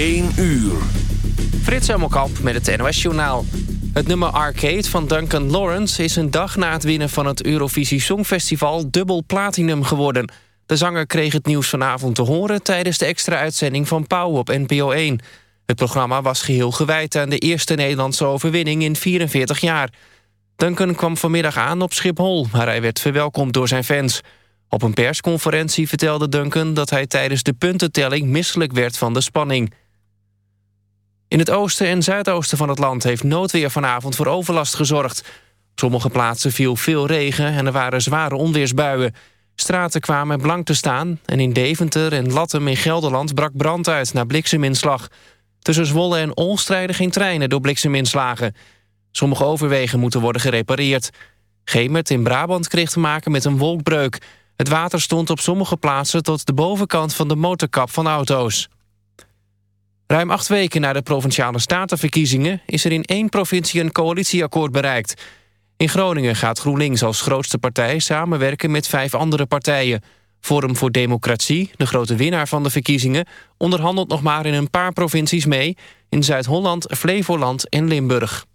1 uur. Frits Hemelkamp met het NOS-journaal. Het nummer Arcade van Duncan Lawrence is een dag na het winnen van het Eurovisie Songfestival dubbel platinum geworden. De zanger kreeg het nieuws vanavond te horen tijdens de extra uitzending van Pauw op NPO 1. Het programma was geheel gewijd aan de eerste Nederlandse overwinning in 44 jaar. Duncan kwam vanmiddag aan op Schiphol, waar hij werd verwelkomd door zijn fans. Op een persconferentie vertelde Duncan dat hij tijdens de puntentelling misselijk werd van de spanning. In het oosten en zuidoosten van het land heeft noodweer vanavond voor overlast gezorgd. Sommige plaatsen viel veel regen en er waren zware onweersbuien. Straten kwamen blank te staan en in Deventer en Latten in Gelderland brak brand uit na blikseminslag. Tussen Zwolle en Olstrijden geen treinen door blikseminslagen. Sommige overwegen moeten worden gerepareerd. Gemert in Brabant kreeg te maken met een wolkbreuk. Het water stond op sommige plaatsen tot de bovenkant van de motorkap van auto's. Ruim acht weken na de Provinciale Statenverkiezingen... is er in één provincie een coalitieakkoord bereikt. In Groningen gaat GroenLinks als grootste partij samenwerken met vijf andere partijen. Forum voor Democratie, de grote winnaar van de verkiezingen... onderhandelt nog maar in een paar provincies mee... in Zuid-Holland, Flevoland en Limburg.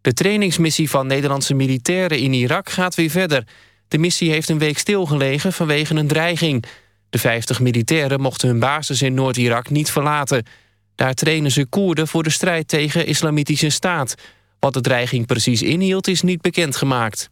De trainingsmissie van Nederlandse militairen in Irak gaat weer verder. De missie heeft een week stilgelegen vanwege een dreiging... De 50 militairen mochten hun basis in Noord-Irak niet verlaten. Daar trainen ze Koerden voor de strijd tegen islamitische staat. Wat de dreiging precies inhield is niet bekendgemaakt.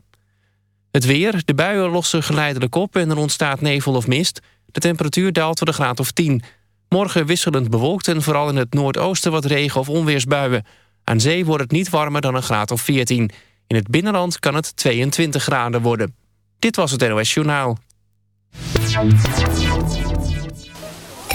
Het weer, de buien lossen geleidelijk op en er ontstaat nevel of mist. De temperatuur daalt tot een graad of 10. Morgen wisselend bewolkt en vooral in het noordoosten wat regen of onweersbuien. Aan zee wordt het niet warmer dan een graad of 14. In het binnenland kan het 22 graden worden. Dit was het NOS Journaal.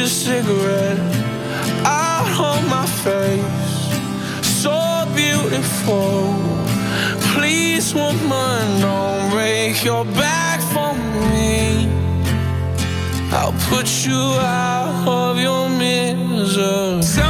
your cigarette out on my face. So beautiful. Please, woman, don't break your back for me. I'll put you out of your misery.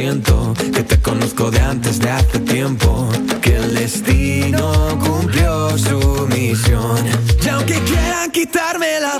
que te conozco de antes de hace tiempo. Que el destino cumplió su misión. Y aunque quieran quitarme la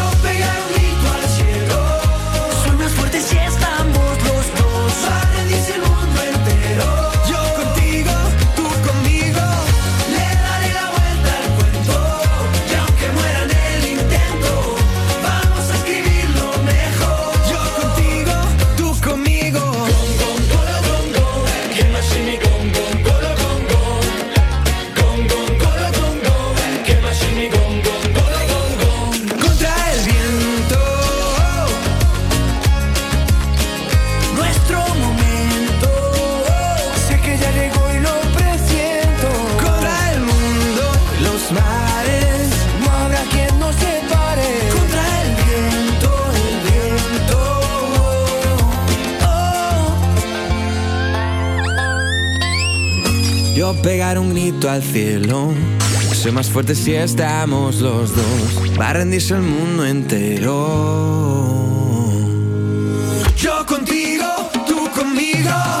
al cielo. Soy más fuerte si estamos los dos. Va a rendirse el mundo entero. Yo contigo, tú conmigo.